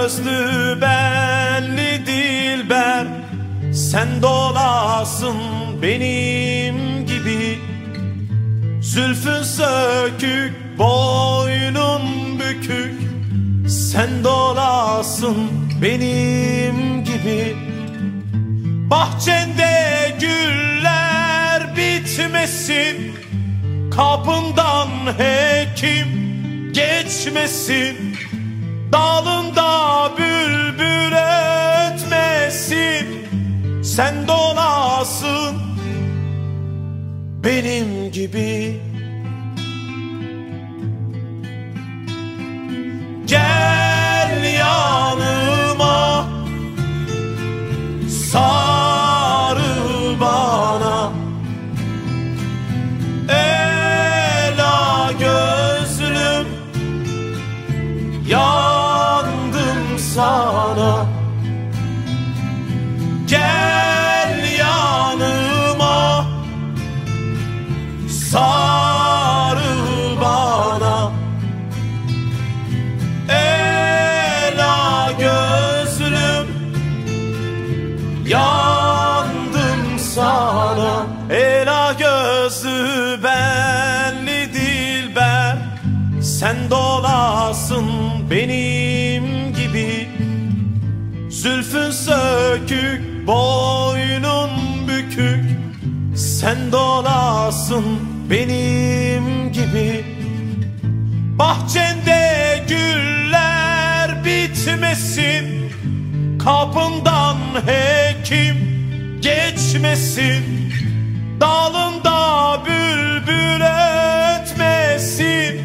gözlü belli dilber. Sen dolasın benim gibi. Zülfün sökük boynun bükük. Sen dolasın benim gibi. Bahçende güller bitmesin. Kapından hekim geçmesin. Dalından Sen dolasın benim gibi. Gel yanıma. Sarıl bana. Ela gözlüm. Yandım sana sana Ela gözlü benli dilber. Sen dolasın benim gibi. Zülfün sökük, boynun bükük. Sen dolasın benim gibi. Bahçende güller bitmesin. Kapından hekim geçmesin Dalında bülbül ötmesin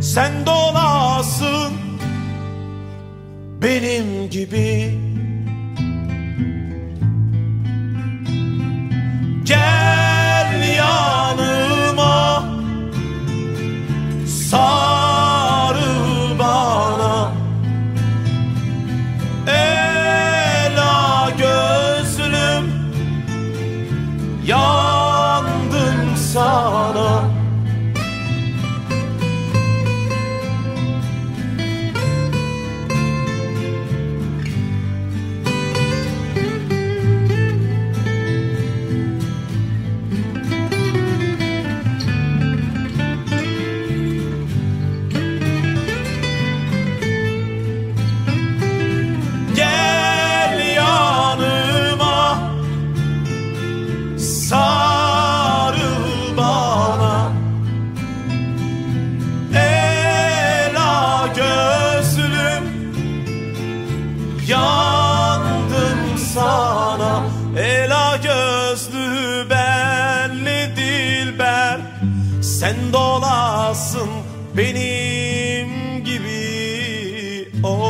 Sen dolasın benim gibi Ela gözlü belli dilber Sen dolasın benim gibi. Oh.